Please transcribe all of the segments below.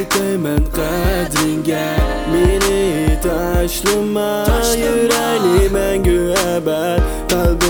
Yitemen kadringe Mini taşlıma Yüreğime güve ben Kalbim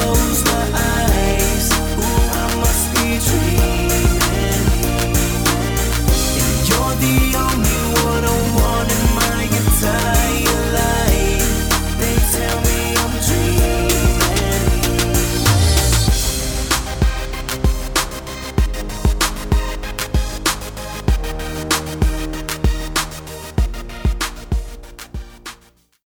close my eyes.